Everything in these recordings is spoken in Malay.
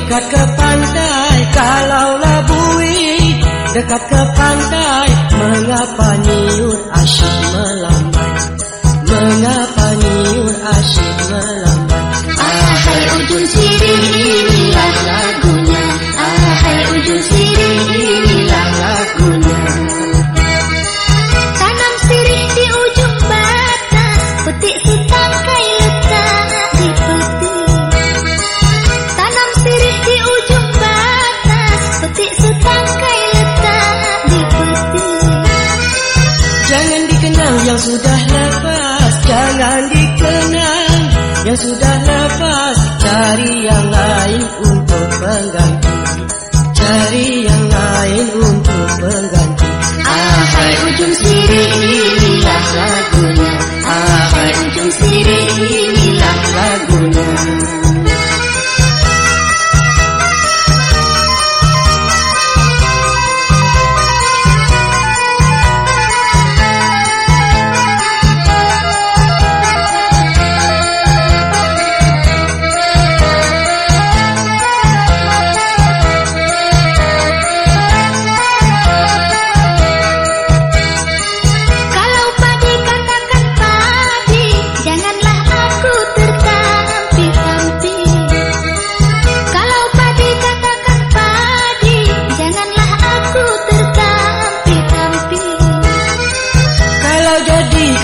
dekat ke pantai kalau labui dekat ke pantai mengapa niur asyik melambai? Mengapa niur asyik melambai? Ah hai ujung sini. Sudah lepas Jangan dikenang. Yang sudah lepas Cari yang lain untuk pengganti Cari yang lain untuk pengganti Ahai ujung sirih inilah lagunya. Ahai ujung sirih inilah lagunya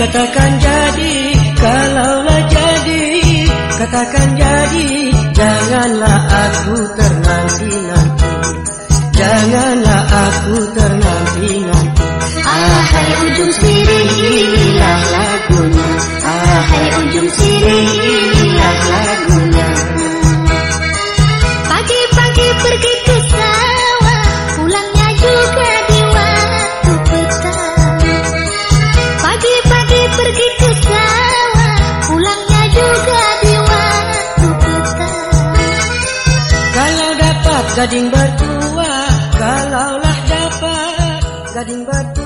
katakan jadi Kalaulah jadi. Katakan jadi Janganlah aku ternanti-nanti Janganlah aku ternanti-nanti Ahai ujung sirih inilah lagunya Ahai ujung sirih gading bertua Kalaulah dapat gading bertua Tanduklah jangan